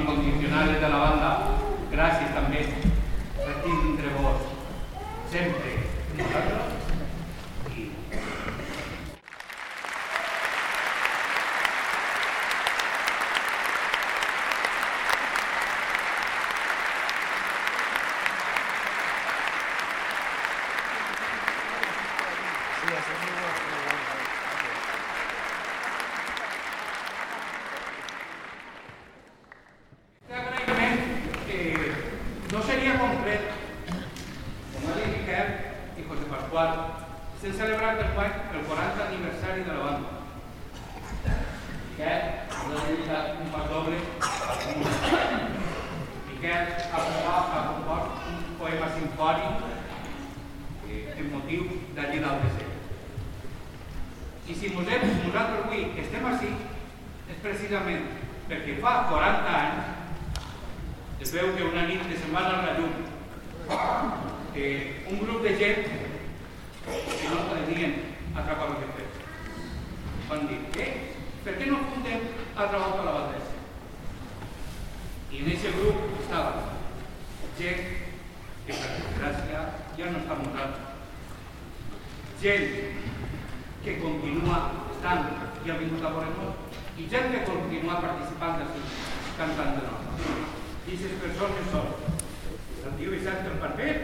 incondicionales de la banda, Gracias también. Sentim entre vos, sempre. Nosaltres Dios nos ha mostrado. Gent que continua estant i ha vingut a veure i gent que continua participant del cantant de nom. Aquestes persones són el tio Vicent el Barber,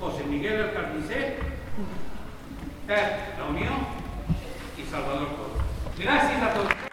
José Miguel el Carnisser, Pep la Unió i Salvador Cor. Gràcies a tots.